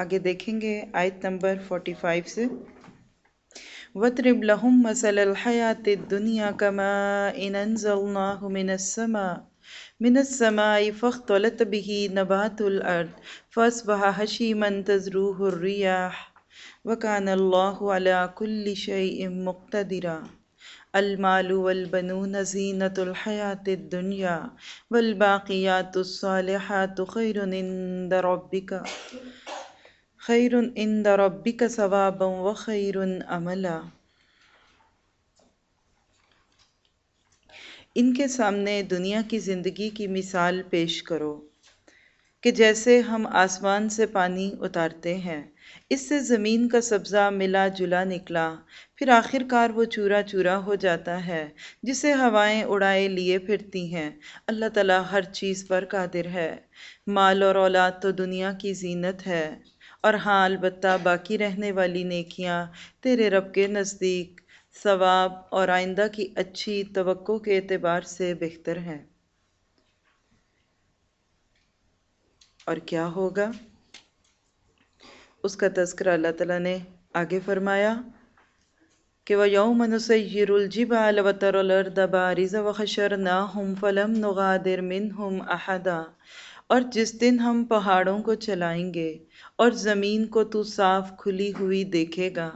آگے دیکھیں گے آیت نمبر 45 سے۔ وَتْرِبْ لَهُمْ مَثَلَ الْحَيَاةِ الدُّنْيَا كَمَا كَمَاءٍ أَنزَلْنَاهُ مِنَ السَّمَاءِ مِنَ السَّمَاءِ فَاخْتَلَطَ بِهِ نَبَاتُ الْأَرْضِ فَأَصْبَحَ هَشِيمًا تَذْرُوهُ الرِّيَاحُ وَكَانَ اللَّهُ عَلَى كُلِّ شَيْءٍ مُقْتَدِرًا الْمَالُ وَالْبَنُونَ زِينَةُ الْحَيَاةِ الدُّنْيَا وَالْبَاقِيَاتُ الصَّالِحَاتُ خَيْرٌ عِندَ رَبِّكَ خیر عند ربک ثوابا و خیر عملا۔ ان کے سامنے دنیا کی زندگی کی مثال پیش کرو کہ جیسے ہم آسمان سے پانی اتارتے ہیں، اس سے زمین کا سبزہ ملا جلا نکلا، پھر آخر کار وہ چورا چورا ہو جاتا ہے جسے ہوائیں اڑائے لیے پھرتی ہیں۔ اللہ تعالیٰ ہر چیز پر قادر ہے۔ مال اور اولاد تو دنیا کی زینت ہے۔ اور ہاں البتہ باقی رہنے والی نیکیاں تیرے رب کے نزدیک ثواب اور آئندہ کی اچھی توقع کے اعتبار سے بہتر ہیں۔ اور کیا ہوگا؟ اس کا تذکرہ اللہ تعالیٰ نے آگے فرمایا کہ وہ یوم نسیر الجبال وتر الارض بارز وحشرناہم فلم نغادر منہم احدا اور جس دن ہم پہاڑوں کو چلائیں گے اور زمین کو تو صاف کھلی ہوئی دیکھے گا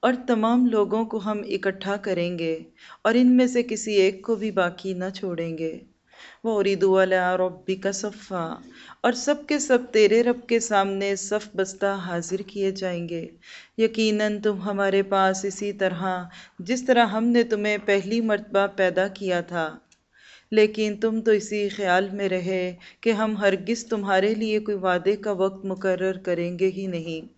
اور تمام لوگوں کو ہم اکٹھا کریں گے اور ان میں سے کسی ایک کو بھی باقی نہ چھوڑیں گے۔ وہ اریدو علیہ ربی کا صفا اور سب کے سب تیرے رب کے سامنے صف بستہ حاضر کیے جائیں گے۔ یقیناً تم ہمارے پاس اسی طرح جس طرح ہم نے تمہیں پہلی مرتبہ پیدا کیا تھا۔ لیکن تم تو اسی خیال میں رہے کہ ہم ہرگز تمہارے لیے کوئی وعدے کا وقت مقرر کریں گے ہی نہیں۔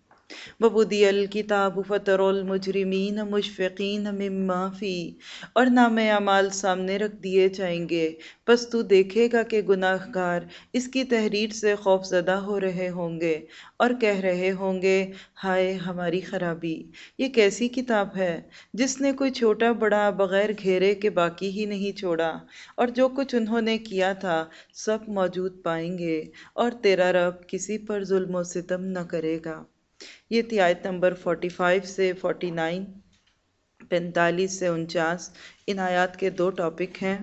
وبودی الکتاب فطر المجرمین مشفقین مما فی اور نام اعمال سامنے رکھ دیے جائیں گے۔ پس تو دیکھے گا کہ گناہ گار اس کی تحریر سے خوف زدہ ہو رہے ہوں گے اور کہہ رہے ہوں گے، ہائے ہماری خرابی، یہ کیسی کتاب ہے؟ جس نے کوئی چھوٹا بڑا بغیر گھیرے کے باقی ہی نہیں چھوڑا۔ اور جو کچھ انہوں نے کیا تھا سب موجود پائیں گے اور تیرا رب کسی پر ظلم و ستم نہ کرے گا۔ یہ تھی آیت نمبر 45 سے 49 پینتالیس سے انچاس۔ ان آیات کے دو ٹاپک ہیں۔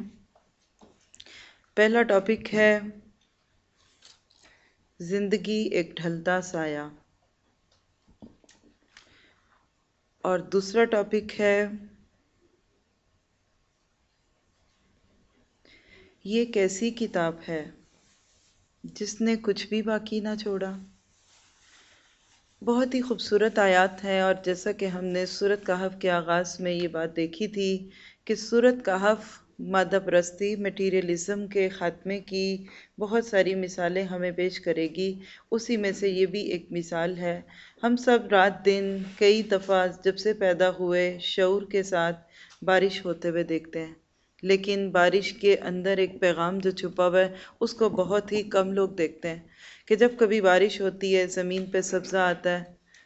پہلا ٹاپک ہے زندگی ایک ڈھلتا سایہ۔ اور دوسرا ٹاپک ہے یہ کیسی کتاب ہے جس نے کچھ بھی باقی نہ چھوڑا۔ بہت ہی خوبصورت آیات ہیں اور جیسا کہ ہم نے صورت کہف کے آغاز میں یہ بات دیکھی تھی کہ صورت کہف مادہ پرستی میٹیریلزم کے خاتمے کی بہت ساری مثالیں ہمیں پیش کرے گی۔ اسی میں سے یہ بھی ایک مثال ہے۔ ہم سب رات دن کئی دفعہ جب سے پیدا ہوئے شعور کے ساتھ بارش ہوتے ہوئے دیکھتے ہیں۔ لیکن بارش کے اندر ایک پیغام جو چھپا ہوا ہے، اس کو بہت ہی کم لوگ دیکھتے ہیں کہ جب کبھی بارش ہوتی ہے، زمین پہ سبزہ آتا ہے،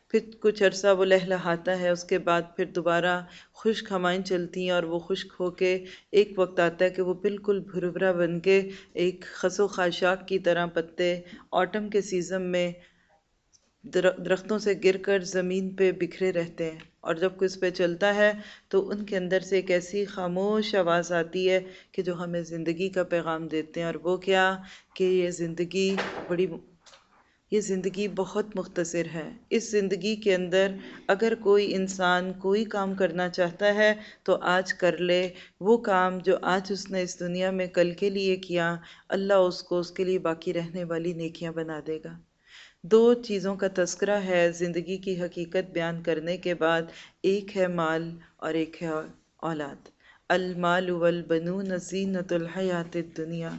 پھر کچھ عرصہ وہ لہلہاتا ہے، اس کے بعد پھر دوبارہ خشک ہوائیں چلتی ہیں اور وہ خشک ہو کے ایک وقت آتا ہے کہ وہ بالکل بھربھرا بن کے ایک خس و خاشاک کی طرح پتے، آٹم کے سیزن میں درختوں سے گر کر زمین پہ بکھرے رہتے ہیں اور جب کوئی اس پہ چلتا ہے تو ان کے اندر سے ایک ایسی خاموش آواز آتی ہے کہ جو ہمیں زندگی کا پیغام دیتے ہیں اور وہ کیا کہ یہ زندگی بڑی یہ زندگی بہت مختصر ہے۔ اس زندگی کے اندر اگر کوئی انسان کوئی کام کرنا چاہتا ہے تو آج کر لے۔ وہ کام جو آج اس نے اس دنیا میں کل کے لیے کیا، اللہ اس کو اس کے لیے باقی رہنے والی نیکیاں بنا دے گا۔ دو چیزوں کا تذکرہ ہے، زندگی کی حقیقت بیان کرنے کے بعد، ایک ہے مال اور ایک ہے اولاد۔ المال والبنون زینت الحیات الدنیا۔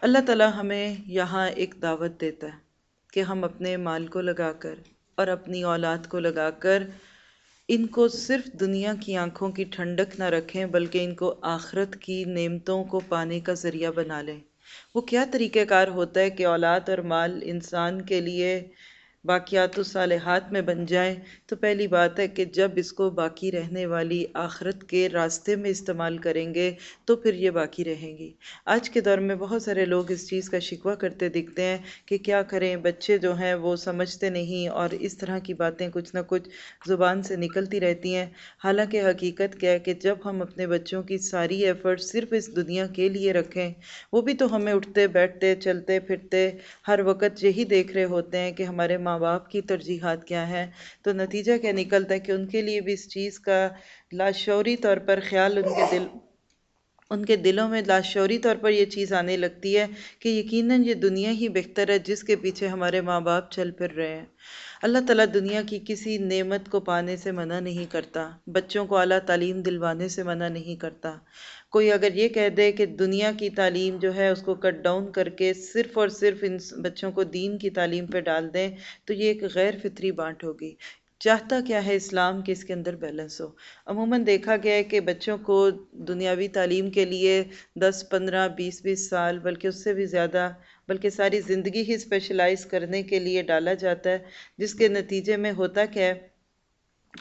اللہ تعالیٰ ہمیں یہاں ایک دعوت دیتا ہے کہ ہم اپنے مال کو لگا کر اور اپنی اولاد کو لگا کر ان کو صرف دنیا کی آنکھوں کی ٹھنڈک نہ رکھیں، بلکہ ان کو آخرت کی نعمتوں کو پانے کا ذریعہ بنا لیں۔ وہ کیا طریقہ کار ہوتا ہے کہ اولاد اور مال انسان کے لیے باقیات و صالحات میں بن جائیں، تو پہلی بات ہے کہ جب اس کو باقی رہنے والی آخرت کے راستے میں استعمال کریں گے، تو پھر یہ باقی رہیں گی۔ آج کے دور میں بہت سارے لوگ اس چیز کا شکوہ کرتے دکھتے ہیں کہ کیا کریں، بچے جو ہیں وہ سمجھتے نہیں اور اس طرح کی باتیں کچھ نہ کچھ زبان سے نکلتی رہتی ہیں۔ حالانکہ حقیقت کیا ہے کہ جب ہم اپنے بچوں کی ساری ایفرٹ صرف اس دنیا کے لیے رکھیں، وہ بھی تو ہمیں اٹھتے، بیٹھتے، چلتے، پھرتے، ہر وقت یہی دیکھ رہے ہوتے ہیں کہ ہمارے ماں ماں باپ کی ترجیحات کیا ہیں؟ تو نتیجہ کیا نکلتا ہے کہ ان کے لیے بھی اس چیز کا لاشعوری طور پر خیال ان کے دل، ان کے دلوں میں لاشعوری طور پر یہ چیز آنے لگتی ہے کہ یقیناً یہ دنیا ہی بہتر ہے جس کے پیچھے ہمارے ماں باپ چل پھر رہے ہیں۔ اللہ تعالیٰ دنیا کی کسی نعمت کو پانے سے منع نہیں کرتا، بچوں کو اعلیٰ تعلیم دلوانے سے منع نہیں کرتا۔ کوئی اگر یہ کہہ دے کہ دنیا کی تعلیم جو ہے اس کو کٹ ڈاؤن کر کے صرف اور صرف ان بچوں کو دین کی تعلیم پہ ڈال دیں، تو یہ ایک غیر فطری بانٹ ہوگی۔ چاہتا کیا ہے اسلام کہ اس کے اندر بیلنس ہو۔ عموماً دیکھا گیا ہے کہ بچوں کو دنیاوی تعلیم کے لیے دس، پندرہ، بیس بیس سال، بلکہ اس سے بھی زیادہ، بلکہ ساری زندگی ہی اسپیشلائز کرنے کے لیے ڈالا جاتا ہے، جس کے نتیجے میں ہوتا کیا ہے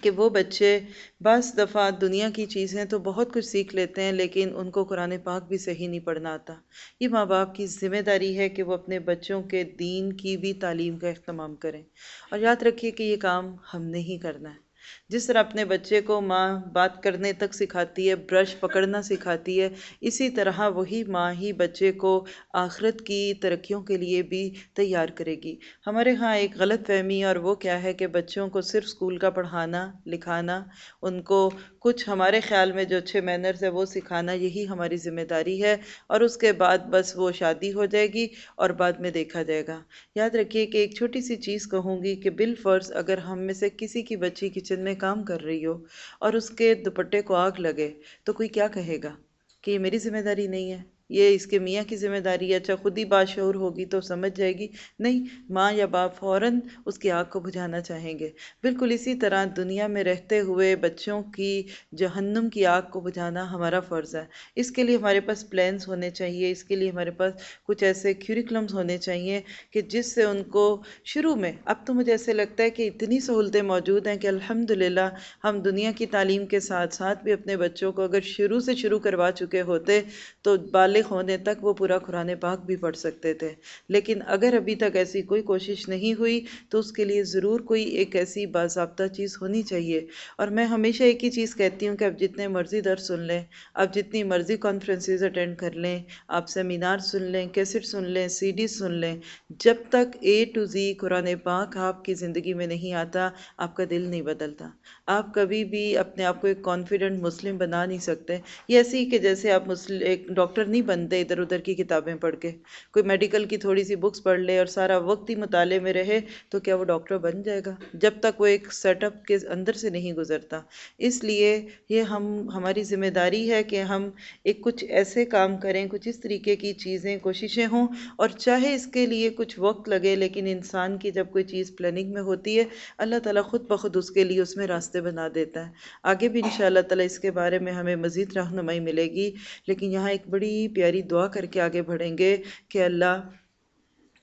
کہ وہ بچے بعض دفعہ دنیا کی چیزیں تو بہت کچھ سیکھ لیتے ہیں، لیکن ان کو قرآن پاک بھی صحیح نہیں پڑھنا آتا۔ یہ ماں باپ کی ذمہ داری ہے کہ وہ اپنے بچوں کے دین کی بھی تعلیم کا اہتمام کریں۔ اور یاد رکھیے کہ یہ کام ہم نے ہی کرنا۔ ہے جس طرح اپنے بچے کو ماں بات کرنے تک سکھاتی ہے، برش پکڑنا سکھاتی ہے، اسی طرح وہی ماں ہی بچے کو آخرت کی ترقیوں کے لیے بھی تیار کرے گی۔ ہمارے ہاں ایک غلط فہمی اور وہ کیا ہے کہ بچوں کو صرف اسکول کا پڑھانا، لکھانا، ان کو کچھ ہمارے خیال میں جو اچھے مینرز ہے وہ سکھانا یہی ہماری ذمہ داری ہے اور اس کے بعد بس وہ شادی ہو جائے گی اور بعد میں دیکھا جائے گا۔ یاد رکھیے کہ ایک چھوٹی سی چیز کہوں گی کہ بالفرض اگر ہم میں سے کسی کی بچی کچن میں کام کر رہی ہو اور اس کے دوپٹے کو آگ لگے تو کوئی کیا کہے گا کہ یہ میری ذمہ داری نہیں ہے؟ یہ اس کے میاں کی ذمہ داری ہے۔ اچھا خود ہی باشعور ہوگی تو سمجھ جائے گی۔ نہیں، ماں یا باپ فوراً اس کی آگ کو بجھانا چاہیں گے۔ بالکل اسی طرح دنیا میں رہتے ہوئے بچوں کی جہنم کی آگ کو بجھانا ہمارا فرض ہے۔ اس کے لیے ہمارے پاس پلانس ہونے چاہیے۔ اس کے لیے ہمارے پاس کچھ ایسے کیوریکلمز ہونے چاہیے کہ جس سے ان کو شروع میں، اب تو مجھے ایسے لگتا ہے کہ اتنی سہولتیں موجود ہیں کہ الحمدللہ ہم دنیا کی تعلیم کے ساتھ ساتھ بھی اپنے بچوں کو اگر شروع سے شروع کروا چکے ہوتے تو بالغ بالغ ہونے تک وہ پورا قرآن پاک بھی پڑھ سکتے تھے۔ لیکن اگر ابھی تک ایسی کوئی کوشش نہیں ہوئی، تو اس کے لیے ضرور کوئی ایک ایسی باضابطہ چیز ہونی چاہیے۔ اور میں ہمیشہ ایک ہی چیز کہتی ہوں کہ آپ جتنے مرضی در سن لیں، آپ جتنی مرضی کانفرنسز اٹینڈ کر لیں، آپ سیمینار سن لیں کیسٹ سن لیں سی ڈی سن لیں، جب تک اے ٹو زی قرآن پاک آپ کی زندگی میں نہیں آتا، آپ کا دل نہیں بدلتا۔ آپ کبھی بھی اپنے آپ کو ایک کانفیڈنٹ مسلم بنا نہیں سکتے۔ یہ ایسی کہ جیسے آپ مسلم ایک ڈاکٹر نہیں بنتے ادھر ادھر کی کتابیں پڑھ کے۔ کوئی میڈیکل کی تھوڑی سی بکس پڑھ لے اور سارا وقت ہی مطالعے میں رہے تو کیا وہ ڈاکٹر بن جائے گا؟ جب تک وہ ایک سیٹ اپ کے اندر سے نہیں گزرتا۔ اس لیے یہ ہم، ہماری ذمہ داری ہے کہ ہم ایک کچھ ایسے کام کریں، کچھ اس طریقے کی چیزیں، کوششیں ہوں۔ اور چاہے اس کے لیے کچھ وقت لگے، لیکن انسان کی جب کوئی چیز پلاننگ میں ہوتی ہے، اللہ تعالیٰ خود بخود اس کے لیے اس میں راستے بنا دیتا ہے۔ آگے بھی ان شاء اللہ تعالیٰ اس کے بارے میں ہمیں مزید رہنمائی ملے گی۔ لیکن یہاں ایک بڑی پیاری دعا کر کے آگے بڑھیں گے کہ اللہ،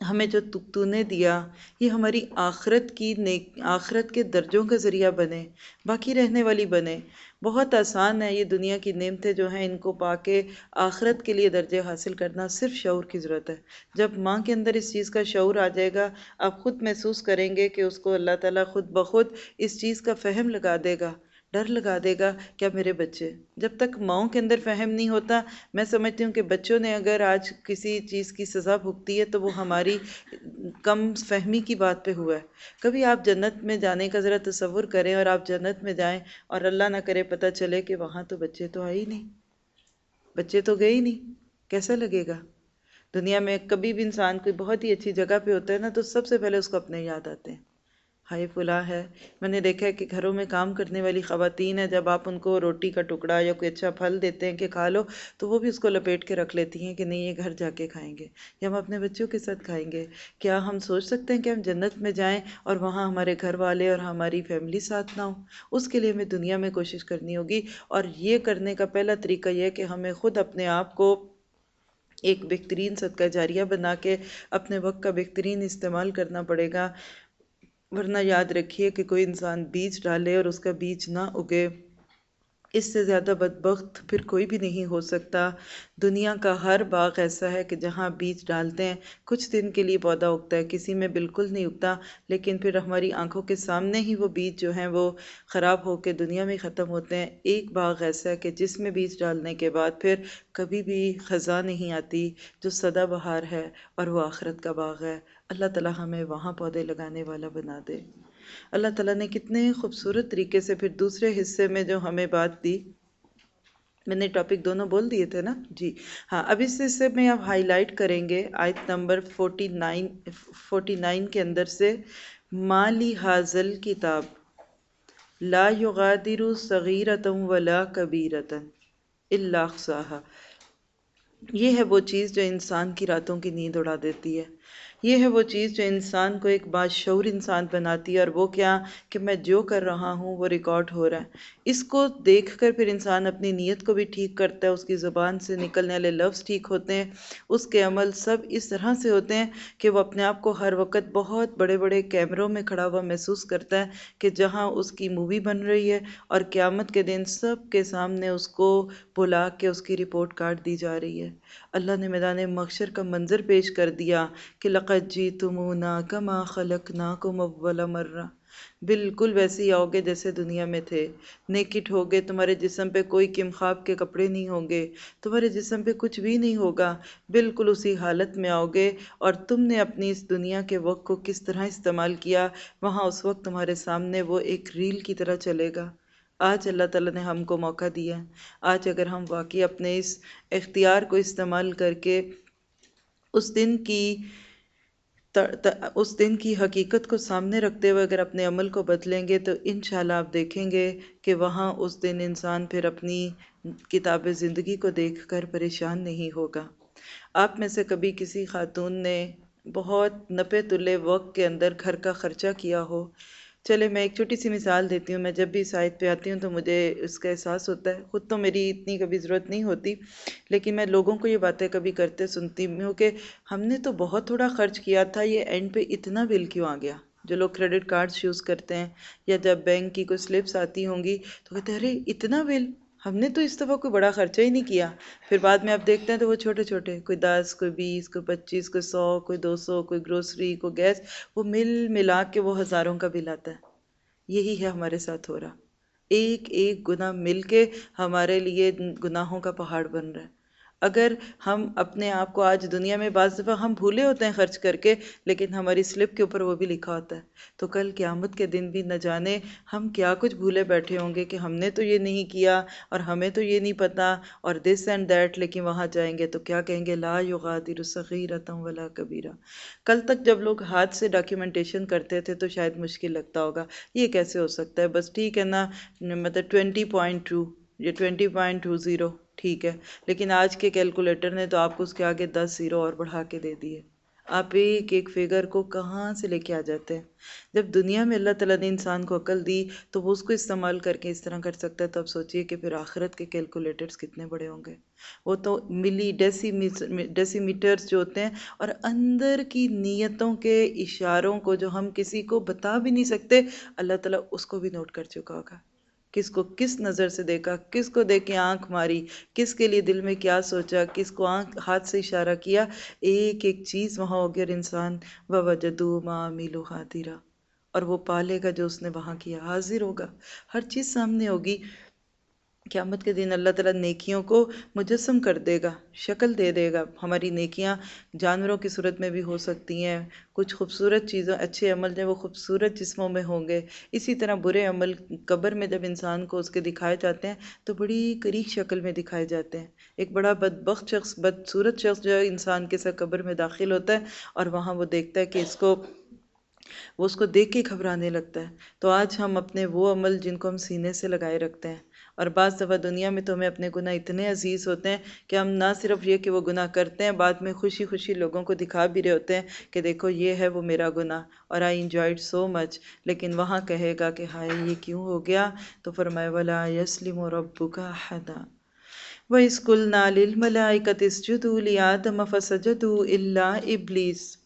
ہمیں جو تو نے دیا، یہ ہماری آخرت کی نیک، آخرت کے درجوں کا ذریعہ بنے، باقی رہنے والی بنے۔ بہت آسان ہے یہ دنیا کی نعمتیں جو ہیں، ان کو پا کے آخرت کے لیے درجے حاصل کرنا صرف شعور کی ضرورت ہے۔ جب ماں کے اندر اس چیز کا شعور آ جائے گا، آپ خود محسوس کریں گے کہ اس کو اللہ تعالیٰ خود بخود اس چیز کا فہم لگا دے گا۔ ڈر لگا دے گا، کیا میرے بچے؟ جب تک ماؤں کے اندر فہم نہیں ہوتا، میں سمجھتی ہوں کہ بچوں نے اگر آج کسی چیز کی سزا بھگتی ہے تو وہ ہماری کم فہمی کی بات پہ ہوا ہے۔ کبھی آپ جنت میں جانے کا ذرا تصور کریں اور آپ جنت میں جائیں اور اللہ نہ کرے پتہ چلے کہ وہاں تو بچے تو آئے ہی نہیں۔ بچے تو گئے ہی نہیں۔ کیسا لگے گا؟ دنیا میں کبھی بھی انسان کوئی بہت ہی اچھی جگہ پہ ہوتا ہے نا، تو سب سے پہلے اس کو اپنے یاد آتے ہیں۔ ہائی فلاں ہے۔ میں نے دیکھا ہے کہ گھروں میں کام کرنے والی خواتین ہیں۔ جب آپ ان کو روٹی کا ٹکڑا یا کوئی اچھا پھل دیتے ہیں کہ کھا لو، تو وہ بھی اس کو لپیٹ کے رکھ لیتی ہیں کہ نہیں، یہ گھر جا کے کھائیں گے یا ہم اپنے بچوں کے ساتھ کھائیں گے۔ کیا ہم سوچ سکتے ہیں کہ ہم جنت میں جائیں اور وہاں ہمارے گھر والے اور ہماری فیملی ساتھ نہ ہوں؟ اس کے لیے ہمیں دنیا میں کوشش کرنی ہوگی۔ اور یہ کرنے کا پہلا طریقہ یہ ہے کہ ہمیں خود اپنے آپ کو ایک بہترین صدقہ جاریہ بنا کے اپنے وقت کا بہترین استعمال کرنا پڑے گا۔ ورنہ یاد رکھیے کہ کوئی انسان بیج ڈالے اور اس کا بیج نہ اگے۔ اس سے زیادہ بدبخت پھر کوئی بھی نہیں ہو سکتا۔ دنیا کا ہر باغ ایسا ہے کہ جہاں بیج ڈالتے ہیں، کچھ دن کے لیے پودا اگتا ہے، کسی میں بالکل نہیں اگتا۔ لیکن پھر ہماری آنکھوں کے سامنے ہی وہ بیج جو ہیں، وہ خراب ہو کے دنیا میں ختم ہوتے ہیں۔ ایک باغ ایسا ہے کہ جس میں بیج ڈالنے کے بعد پھر کبھی بھی خزاں نہیں آتی جو سدا بہار ہے اور وہ آخرت کا باغ ہے۔ اللہ تعالیٰ ہمیں وہاں پودے لگانے والا بنا دے۔ اللہ تعالیٰ نے کتنے خوبصورت طریقے سے پھر دوسرے حصے میں جو ہمیں بات دی، میں نے ٹاپک دونوں بول دیے تھے نا؟ جی۔ ہاں اب اس حصے میں آپ ہائی لائٹ کریں گے آیت number forty nine forty nine کے اندر سے، مالی حاضل کتاب، لا یغادر صغیرتم ولا کبیرتن اللہ اخصاہا یہ ہے وہ چیز جو انسان کی راتوں کی نیند اڑا دیتی ہے۔ یہ ہے وہ چیز جو انسان کو ایک باشعور انسان بناتی ہے اور وہ کیا کہ میں جو کر رہا ہوں وہ ریکارڈ ہو رہا ہے۔ اس کو دیکھ کر پھر انسان اپنی نیت کو بھی ٹھیک کرتا ہے، اس کی زبان سے نکلنے والے لفظ ٹھیک ہوتے ہیں، اس کے عمل سب اس طرح سے ہوتے ہیں کہ وہ اپنے آپ کو ہر وقت بہت بڑے بڑے کیمروں میں کھڑا ہوا محسوس کرتا ہے کہ جہاں اس کی مووی بن رہی ہے اور قیامت کے دن سب کے سامنے اس کو بلا کے اس کی رپورٹ کارڈ دی جا رہی ہے۔ اللہ نے میدان مخشر کا منظر پیش کر دیا کہ لقد جی تمونا کما خلق نا کم اول مرہ۔ بالکل ویسے ہی آؤ گے جیسے دنیا میں تھے۔ نیکٹ ہوگے تمہارے جسم پہ کوئی کم خواب کے کپڑے نہیں ہوں گے۔ تمہارے جسم پہ کچھ بھی نہیں ہوگا۔ بالکل اسی حالت میں آؤ گے۔ اور تم نے اپنی اس دنیا کے وقت کو کس طرح استعمال کیا؟ وہاں اس وقت تمہارے سامنے وہ ایک ریل کی طرح چلے گا۔ آج اللہ تعالیٰ نے ہم کو موقع دیا۔ آج اگر ہم واقعی اپنے اس اختیار کو استعمال کر کے اس دن کی اس دن کی حقیقت کو سامنے رکھتے ہوئے اگر اپنے عمل کو بدلیں گے تو انشاءاللہ آپ دیکھیں گے کہ وہاں اس دن انسان پھر اپنی کتاب زندگی کو دیکھ کر پریشان نہیں ہوگا۔ آپ میں سے کبھی کسی خاتون نے بہت نپے تلے وقت کے اندر گھر کا خرچہ کیا ہو چلے میں ایک چھوٹی سی مثال دیتی ہوں، میں جب بھی سائٹ پہ آتی ہوں تو مجھے اس کا احساس ہوتا ہے۔ خود تو میری اتنی کبھی ضرورت نہیں ہوتی، لیکن میں لوگوں کو یہ باتیں کبھی کرتے سنتی ہوں کہ ہم نے تو بہت تھوڑا خرچ کیا تھا، یہ اینڈ پہ اتنا بل کیوں آ گیا؟ جو لوگ کریڈٹ کارڈز یوز کرتے ہیں یا جب بینک کی کوئی سلپس آتی ہوں گی تو کہتے ہیں، ارے اتنا بل؟ ہم نے تو اس دفعہ کوئی بڑا خرچہ ہی نہیں کیا۔ پھر بعد میں آپ دیکھتے ہیں تو وہ چھوٹے چھوٹے، کوئی دس، کوئی بیس، کوئی پچیس، کوئی سو، کوئی دو سو، کوئی گروسری، کوئی گیس، وہ مل ملا کے وہ ہزاروں کا بل آتا ہے۔ یہی ہے ہمارے ساتھ ہو رہا۔ ایک ایک گناہ مل کے ہمارے لیے گناہوں کا پہاڑ بن رہا ہے۔ اگر ہم اپنے آپ کو آج دنیا میں بعض دفعہ ہم بھولے ہوتے ہیں خرچ کر کے، لیکن ہماری سلپ کے اوپر وہ بھی لکھا ہوتا ہے۔ تو کل قیامت کے دن بھی نہ جانے ہم کیا کچھ بھولے بیٹھے ہوں گے کہ ہم نے تو یہ نہیں کیا اور ہمیں تو یہ نہیں پتا اور دس اینڈ دیٹ لیکن وہاں جائیں گے تو کیا کہیں گے؟ لا یغادر صغیرتم ولا کبیرہ کل تک جب لوگ ہاتھ سے ڈاکیومنٹیشن کرتے تھے تو شاید مشکل لگتا ہوگا۔ یہ کیسے ہو سکتا ہے؟ بس ٹھیک ہے نا مطلب ٹوینٹی پوائنٹ ٹو یہ ٹوینٹی پوائنٹ ٹو زیرو ٹھیک ہے۔ لیکن آج کے کیلکولیٹر نے تو آپ کو اس کے آگے دس زیرو اور بڑھا کے دے دیے آپ ایک ایک فگر کو کہاں سے لے کے آ جاتے ہیں؟ جب دنیا میں اللہ تعالیٰ نے انسان کو عقل دی تو وہ اس کو استعمال کر کے اس طرح کر سکتا ہے۔ تو اب سوچئے کہ پھر آخرت کے کیلکولیٹرز کتنے بڑے ہوں گے؟ وہ تو ملی ڈیسی ڈیسی میٹرز جو ہوتے ہیں اور اندر کی نیتوں کے اشاروں کو جو ہم کسی کو بتا بھی نہیں سکتے، اللہ تعالیٰ اس کو بھی نوٹ کر چکا ہوگا۔ کس کو کس نظر سے دیکھا، کس کو دیکھ کے آنکھ ماری، کس کے لیے دل میں کیا سوچا، کس کو آنکھ، ہاتھ سے اشارہ کیا، ایک ایک چیز وہاں ہوگی اور انسان بابا جدو ماں میلو حَاضِرًا اور وہ پالے گا جو اس نے وہاں کیا، حاضر ہوگا، ہر چیز سامنے ہوگی۔ قیامت کے دن اللہ تعالیٰ نیکیوں کو مجسم کر دے گا، شکل دے دے گا۔ ہماری نیکیاں جانوروں کی صورت میں بھی ہو سکتی ہیں۔ کچھ خوبصورت چیزوں، اچھے عمل جو وہ خوبصورت جسموں میں ہوں گے۔ اسی طرح برے عمل، قبر میں جب انسان کو اس کے دکھائے جاتے ہیں، تو بڑی قریب شکل میں دکھائے جاتے ہیں۔ ایک بڑا بدبخت شخص، بدصورت شخص جو ہے، انسان کے ساتھ قبر میں داخل ہوتا ہے اور وہاں وہ دیکھتا ہے کہ اس کو، وہ اس کو دیکھ کے گھبرانے لگتا ہے۔ تو آج ہم اپنے وہ عمل جن کو ہم سینے سے لگائے رکھتے ہیں اور بعض دفعہ دنیا میں تو ہمیں اپنے گناہ اتنے عزیز ہوتے ہیں کہ ہم نہ صرف یہ کہ وہ گناہ کرتے ہیں، بعد میں خوشی خوشی لوگوں کو دکھا بھی رہے ہوتے ہیں کہ دیکھو یہ ہے وہ میرا گناہ اور آئی انجوائڈ سو مچ لیکن وہاں کہے گا کہ ہائے یہ کیوں ہو گیا؟ تو فرمائے، ولا یسلم و ربو کا حدا و اسکول نالل ملائکت اسجدو لیادم فسجدو ابلیس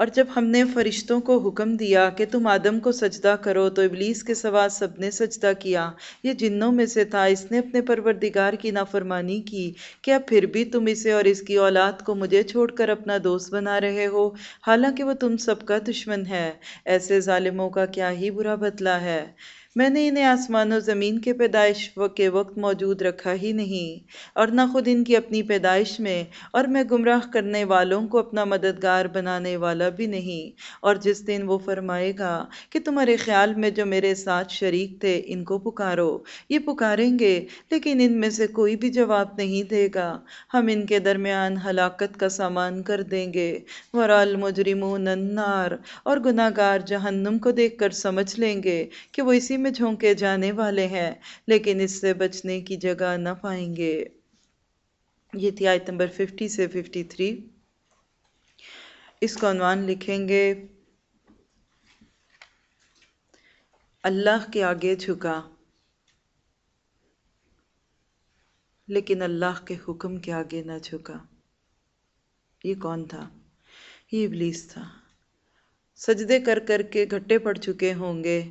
اور جب ہم نے فرشتوں کو حکم دیا کہ تم آدم کو سجدہ کرو تو ابلیس کے سوا سب نے سجدہ کیا۔ یہ جنوں میں سے تھا۔ اس نے اپنے پروردگار کی نافرمانی کی کیا پھر بھی تم اسے اور اس کی اولاد کو مجھے چھوڑ کر اپنا دوست بنا رہے ہو۔ حالانکہ وہ تم سب کا دشمن ہے۔ ایسے ظالموں کا کیا ہی برا بدلہ ہے۔ میں نے انہیں آسمان و زمین کے پیدائش کے وقت موجود رکھا ہی نہیں، اور نہ خود ان کی اپنی پیدائش میں، اور میں گمراہ کرنے والوں کو اپنا مددگار بنانے والا بھی نہیں۔ اور جس دن وہ فرمائے گا کہ تمہارے خیال میں جو میرے ساتھ شریک تھے، ان کو پکارو۔ یہ پکاریں گے، لیکن ان میں سے کوئی بھی جواب نہیں دے گا۔ ہم ان کے درمیان ہلاکت کا سامان کر دیں گے۔ ورال مجرمون النار۔ اور گناہ گار جہنم کو دیکھ کر سمجھ لیں گے کہ وہ اسی میں جھونکے جانے والے ہیں، لیکن اس سے بچنے کی جگہ نہ پائیں گے۔ یہ تھی آیت نمبر 50 سے 53 اس کو عنوان لکھیں گے، اللہ کے آگے جھکا۔ لیکن اللہ کے حکم کے آگے نہ جھکا۔ یہ کون تھا؟ یہ ابلیس تھا۔ سجدے کر کر کے گھٹے پڑ چکے ہوں گے۔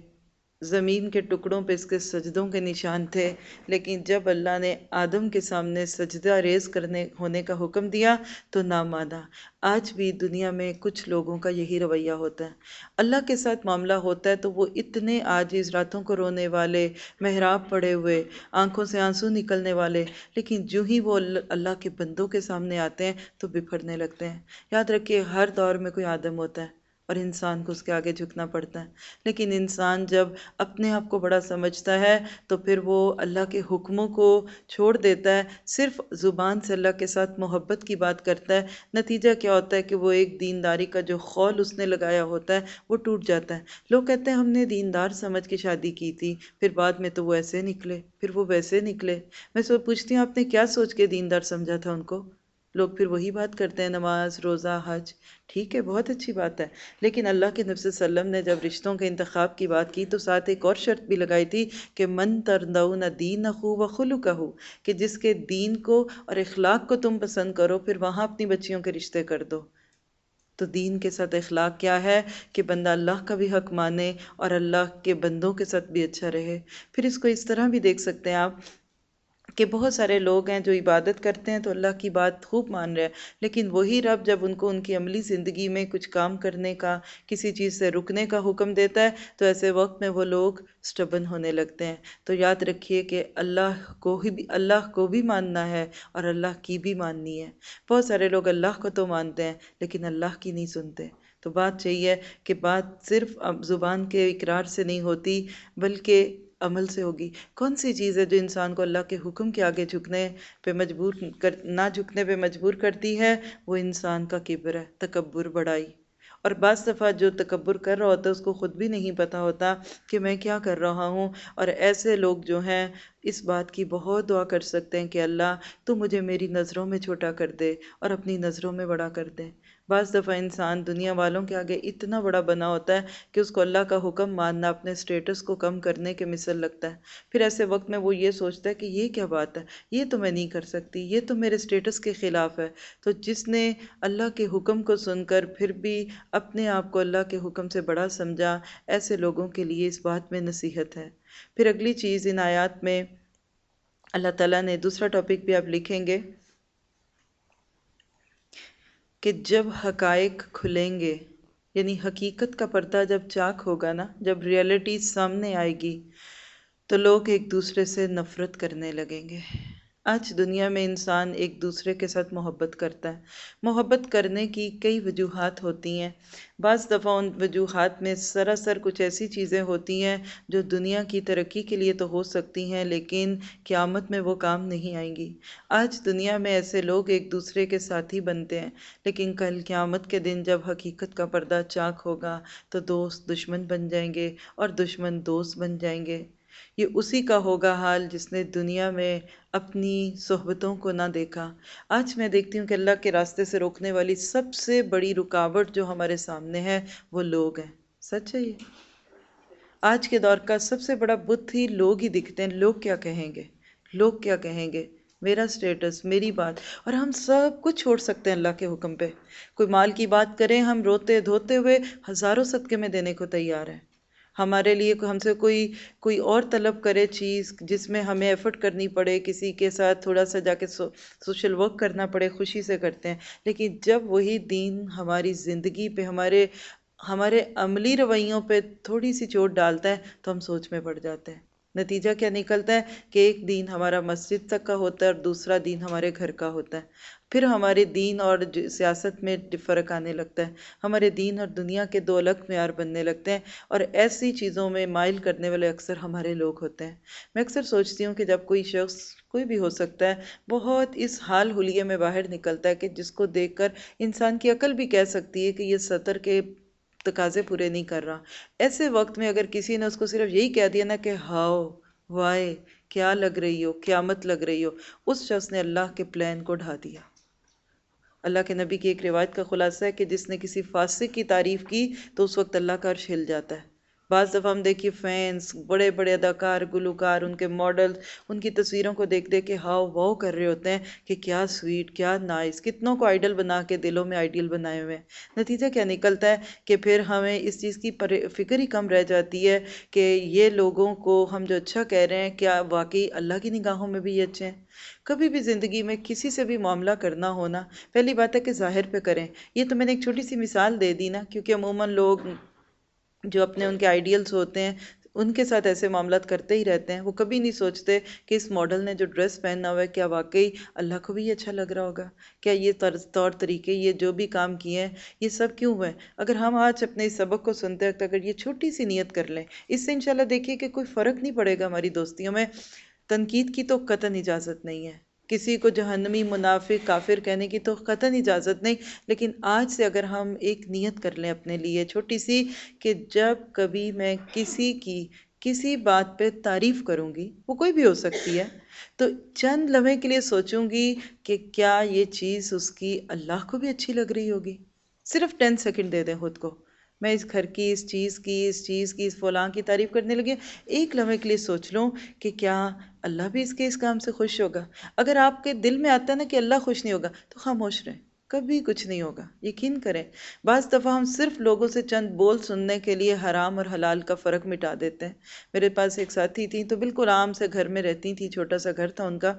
زمین کے ٹکڑوں پہ اس کے سجدوں کے نشان تھے، لیکن جب اللہ نے آدم کے سامنے سجدہ ریز کرنے، ہونے کا حکم دیا تو نہ مانا آج بھی دنیا میں کچھ لوگوں کا یہی رویہ ہوتا ہے۔ اللہ کے ساتھ معاملہ ہوتا ہے تو وہ اتنے آج اس راتوں کو رونے والے، محراب پڑے ہوئے، آنکھوں سے آنسو نکلنے والے۔ لیکن جو ہی وہ اللہ کے بندوں کے سامنے آتے ہیں تو بپھرنے لگتے ہیں۔ یاد رکھیے، ہر دور میں کوئی آدم ہوتا ہے۔ اور انسان کو اس کے آگے جھکنا پڑتا ہے۔ لیکن انسان جب اپنے آپ کو بڑا سمجھتا ہے، تو پھر وہ اللہ کے حکموں کو چھوڑ دیتا ہے۔ صرف زبان سے اللہ کے ساتھ محبت کی بات کرتا ہے۔ نتیجہ کیا ہوتا ہے کہ وہ ایک دینداری کا جو خول اس نے لگایا ہوتا ہے، وہ ٹوٹ جاتا ہے۔ لوگ کہتے ہیں، ہم نے دیندار سمجھ کے شادی کی تھی، پھر بعد میں تو وہ ایسے نکلے، پھر وہ ویسے نکلے۔ میں سو پوچھتی ہوں، آپ نے کیا سوچ کے دیندار سمجھا تھا ان کو؟ لوگ پھر وہی بات کرتے ہیں، نماز، روزہ، حج۔ ٹھیک ہے، بہت اچھی بات ہے۔ لیکن اللہ کے نفس وسلم نے جب رشتوں کے انتخاب کی بات کی تو ساتھ ایک اور شرط بھی لگائی تھی کہ من تردون دین خو و خلو کا ہو کہ جس کے دین کو اور اخلاق کو تم پسند کرو، پھر وہاں اپنی بچیوں کے رشتے کر دو۔ تو دین کے ساتھ اخلاق کیا ہے؟ کہ بندہ اللہ کا بھی حق مانے اور اللہ کے بندوں کے ساتھ بھی اچھا رہے۔ پھر اس کو اس طرح بھی دیکھ سکتے ہیں آپ کہ بہت سارے لوگ ہیں جو عبادت کرتے ہیں تو اللہ کی بات خوب مان رہے ہیں۔ لیکن وہی رب جب ان کو ان کی عملی زندگی میں کچھ کام کرنے کا، کسی چیز سے رکنے کا حکم دیتا ہے، تو ایسے وقت میں وہ لوگ سٹبن ہونے لگتے ہیں۔ تو یاد رکھیے کہ اللہ کو ہی بھی، اللہ کو بھی ماننا ہے اور اللہ کی بھی ماننی ہے۔ بہت سارے لوگ اللہ کو تو مانتے ہیں، لیکن اللہ کی نہیں سنتے۔ تو بات چاہیے کہ بات صرف زبان کے اقرار سے نہیں ہوتی، بلکہ عمل سے ہوگی۔ کون سی چیز ہے جو انسان کو اللہ کے حکم کے آگے جھکنے پہ مجبور کر، نہ جھکنے پہ مجبور کرتی ہے؟ وہ انسان کا کبر ہے، تکبر بڑائی۔ اور بعض دفعہ جو تکبر کر رہا ہوتا ہے، اس کو خود بھی نہیں پتا ہوتا کہ میں کیا کر رہا ہوں۔ اور ایسے لوگ جو ہیں، اس بات کی بہت دعا کر سکتے ہیں کہ اللہ تو مجھے میری نظروں میں چھوٹا کر دے اور اپنی نظروں میں بڑا کر دے۔ بعض دفعہ انسان دنیا والوں کے آگے اتنا بڑا بنا ہوتا ہے کہ اس کو اللہ کا حکم ماننا، اپنے سٹیٹس کو کم کرنے کے مثل لگتا ہے۔ پھر ایسے وقت میں وہ یہ سوچتا ہے کہ یہ کیا بات ہے؟ یہ تو میں نہیں کر سکتی، یہ تو میرے سٹیٹس کے خلاف ہے۔ تو جس نے اللہ کے حکم کو سن کر پھر بھی اپنے آپ کو اللہ کے حکم سے بڑا سمجھا، ایسے لوگوں کے لیے اس بات میں نصیحت ہے۔ پھر اگلی چیز ان آیات میں اللہ تعالیٰ نے دوسرا ٹاپک بھی آپ لکھیں گے۔ کہ جب حقائق کھلیں گے یعنی حقیقت کا پردہ جب چاک ہوگا نا، جب ریئلٹی سامنے آئے گی، تو لوگ ایک دوسرے سے نفرت کرنے لگیں گے۔ آج دنیا میں انسان ایک دوسرے کے ساتھ محبت کرتا ہے۔ محبت کرنے کی کئی وجوہات ہوتی ہیں۔ بعض دفعہ ان وجوہات میں سراسر کچھ ایسی چیزیں ہوتی ہیں جو دنیا کی ترقی کے لیے تو ہو سکتی ہیں، لیکن قیامت میں وہ کام نہیں آئیں گی۔ آج دنیا میں ایسے لوگ ایک دوسرے کے ساتھی بنتے ہیں، لیکن کل قیامت کے دن جب حقیقت کا پردہ چاک ہوگا تو دوست دشمن بن جائیں گے اور دشمن دوست بن جائیں گے۔ یہ اسی کا ہوگا حال جس نے دنیا میں اپنی صحبتوں کو نہ دیکھا۔ آج میں دیکھتی ہوں کہ اللہ کے راستے سے روکنے والی سب سے بڑی رکاوٹ جو ہمارے سامنے ہے وہ لوگ ہیں۔ سچ ہے یہ؟ آج کے دور کا سب سے بڑا بت ہی لوگ ہی دکھتے ہیں۔ لوگ کیا کہیں گے؟ لوگ کیا کہیں گے؟ میرا سٹیٹس میری بات۔ اور ہم سب کچھ چھوڑ سکتے ہیں اللہ کے حکم پہ۔ کوئی مال کی بات کریں، ہم روتے دھوتے ہوئے ہزاروں صدقے میں دینے کو تیار ہیں۔ ہمارے لیے ہم سے کوئی کوئی اور طلب کرے چیز جس میں ہمیں ایفرٹ کرنی پڑے، کسی کے ساتھ تھوڑا سا جا کے سوشل ورک کرنا پڑے، خوشی سے کرتے ہیں۔ لیکن جب وہی دین ہماری زندگی پہ، ہمارے ہمارے عملی رویوں پہ تھوڑی سی چوٹ ڈالتا ہے، تو ہم سوچ میں پڑ جاتے ہیں۔ نتیجہ کیا نکلتا ہے کہ ایک دین ہمارا مسجد تک کا ہوتا ہے اور دوسرا دین ہمارے گھر کا ہوتا ہے۔ پھر ہمارے دین اور سیاست میں فرق آنے لگتا ہے۔ ہمارے دین اور دنیا کے دو الگ معیار بننے لگتے ہیں اور ایسی چیزوں میں مائل کرنے والے اکثر ہمارے لوگ ہوتے ہیں۔ میں اکثر سوچتی ہوں کہ جب کوئی شخص کوئی بھی ہو سکتا ہے، بہت اس حال حلیے میں باہر نکلتا ہے کہ جس کو دیکھ کر انسان کی عقل بھی کہہ سکتی ہے کہ یہ سطر کے تقاضے پورے نہیں کر رہا۔ ایسے وقت میں اگر کسی نے اس کو صرف یہی کہہ دیا نا کہ ہاؤ وائے کیا لگ رہی ہو، قیامت لگ رہی ہو، اس شخص نے اللہ کے پلان کو ڈھا دیا۔ اللہ کے نبی کی ایک روایت کا خلاصہ ہے کہ جس نے کسی فاسق کی تعریف کی تو اس وقت اللہ کا عرش ہل جاتا ہے۔ بعض دفعہ ہم دیکھیے فینس بڑے بڑے اداکار، گلوکار، ان کے ماڈل ان کی تصویروں کو دیکھ دیکھ کے ہاؤ واؤ کر رہے ہوتے ہیں کہ کیا سویٹ کیا نائس کتنوں کو آئیڈل بنا کے دلوں میں آئیڈیل بنائے ہوئے ہیں۔ نتیجہ کیا نکلتا ہے کہ پھر ہمیں اس چیز کی فکر ہی کم رہ جاتی ہے کہ یہ لوگوں کو ہم جو اچھا کہہ رہے ہیں، کیا واقعی اللہ کی نگاہوں میں بھی یہ اچھے ہیں؟ کبھی بھی زندگی میں کسی سے بھی معاملہ کرنا ہونا، پہلی بات ہے کہ ظاہر پہ کریں۔ یہ تو میں نے ایک چھوٹی سی مثال دے دی نا، کیونکہ عموماً لوگ جو اپنے ان کے آئیڈیلز ہوتے ہیں، ان کے ساتھ ایسے معاملات کرتے ہی رہتے ہیں۔ وہ کبھی نہیں سوچتے کہ اس ماڈل نے جو ڈریس پہننا ہوا ہے، کیا واقعی اللہ کو بھی یہ اچھا لگ رہا ہوگا؟ کیا یہ طور طریقے، یہ جو بھی کام کیے ہیں، یہ سب کیوں ہوئے؟ اگر ہم آج اپنے اس سبق کو سنتے وقت اگر یہ چھوٹی سی نیت کر لیں، اس سے انشاءاللہ دیکھیے کہ کوئی فرق نہیں پڑے گا ہماری دوستیوں میں۔ تنقید کی تو قطن اجازت نہیں ہے۔ کسی کو جہنمی منافق کافر کہنے کی تو قطن اجازت نہیں، لیکن آج سے اگر ہم ایک نیت کر لیں اپنے لیے چھوٹی سی کہ جب کبھی میں کسی کی کسی بات پہ تعریف کروں گی، وہ کوئی بھی ہو سکتی ہے، تو چند لمحے کے لیے سوچوں گی کہ کیا یہ چیز اس کی اللہ کو بھی اچھی لگ رہی ہوگی۔ صرف ٹین سیکنڈ دے دیں خود کو۔ میں اس گھر کی، اس چیز کی، اس چیز کی، اس فلاں کی تعریف کرنے لگی۔ ایک لمحے کے لیے سوچ لوں کہ کیا اللہ بھی اس کے اس کام سے خوش ہوگا۔ اگر آپ کے دل میں آتا ہے نا کہ اللہ خوش نہیں ہوگا تو خاموش رہیں۔ کبھی کچھ نہیں ہوگا۔ یقین کریں، بعض دفعہ ہم صرف لوگوں سے چند بول سننے کے لیے حرام اور حلال کا فرق مٹا دیتے ہیں۔ میرے پاس ایک ساتھی تھی تو بالکل عام سے گھر میں رہتی تھی چھوٹا سا گھر تھا ان کا۔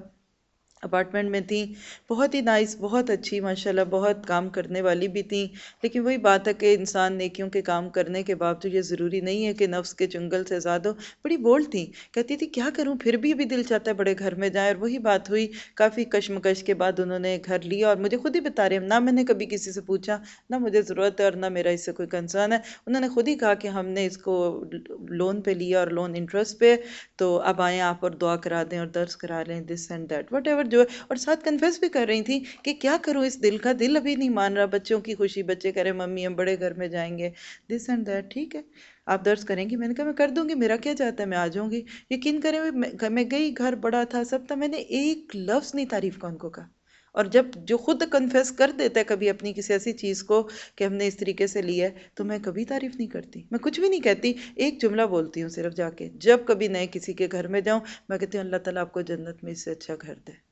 اپارٹمنٹ میں تھیں۔ بہت ہی نائس، بہت اچھی، ماشاءاللہ بہت کام کرنے والی بھی تھیں۔ لیکن وہی بات ہے کہ انسان نیکیوں کے کام کرنے کے باوجود یہ ضروری نہیں ہے کہ نفس کے چنگل سے آزاد ہو۔ بڑی بولڈ تھیں۔ کہتی تھی، کیا کروں؟ پھر بھی ابھی دل چاہتا ہے بڑے گھر میں جائیں۔ اور وہی بات ہوئی۔ کافی کشمکش کے بعد انہوں نے گھر لیا اور مجھے خود ہی بتا رہے ہیں، نہ میں نے کبھی کسی سے پوچھا، نہ مجھے ضرورت ہے اور نہ میرا اس سے کوئی کنسرن ہے۔ انہوں نے خود ہی کہا کہ ہم نے اس کو لون پہ لیا اور لون انٹرسٹ پہ۔ تو اب آئیں، آپ اور دعا کرا دیں اور درس کرا لیں this and that whatever جو ہے، اور ساتھ کنفیس بھی کر رہی تھیں کہ کیا کروں، اس دل کا دل ابھی نہیں مان رہا۔ بچوں کی خوشی، بچے کریں ممی، ہم بڑے گھر میں جائیں گے۔ دس اینڈ دیٹ ٹھیک ہے۔ آپ درس کریں گی؟ میں نے کہا، میں کر دوں گی۔ میرا کیا چاہتا ہے؟ میں آ جاؤں گی۔ یقین کریں، میں گئی، گھر بڑا تھا، سب تھا۔ میں نے ایک لفظ نہیں تعریف کا ان کو کہا اور جب جو خود کنفیس کر دیتا ہے کبھی اپنی کسی ایسی چیز کو کہ ہم نے اس طریقے سے لیا ہے، تو میں کبھی تعریف نہیں کرتی۔ میں کچھ بھی نہیں کہتی، ایک جملہ بولتی ہوں صرف جا کے۔ جب کبھی نئے کسی کے گھر میں جاؤں، میں کہتی ہوں، اللہ تعالیٰ آپ کو جنت میں اس سے اچھا گھر دے۔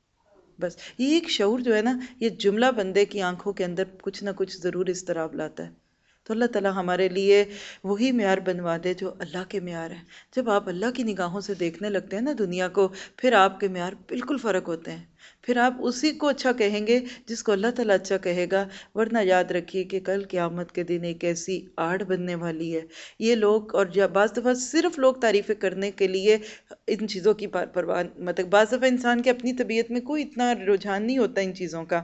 بس یہ ایک شعور جو ہے نا، یہ جملہ بندے کی آنکھوں کے اندر کچھ نہ کچھ ضرور اس طرح لاتا ہے۔ تو اللہ تعالیٰ ہمارے لیے وہی معیار بنوا دے جو اللہ کے معیار ہیں۔ جب آپ اللہ کی نگاہوں سے دیکھنے لگتے ہیں نا دنیا کو، پھر آپ کے معیار بالکل فرق ہوتے ہیں۔ پھر آپ اسی کو اچھا کہیں گے جس کو اللہ تعالیٰ اچھا کہے گا۔ ورنہ یاد رکھیے کہ کل قیامت کے دن ایک ایسی آڑ بننے والی ہے۔ یہ لوگ اور بعض دفعہ صرف لوگ تعریفیں کرنے کے لیے ان چیزوں کی پرواہ مطلب بعض دفعہ انسان کے اپنی طبیعت میں کوئی اتنا رجحان نہیں ہوتا ان چیزوں کا۔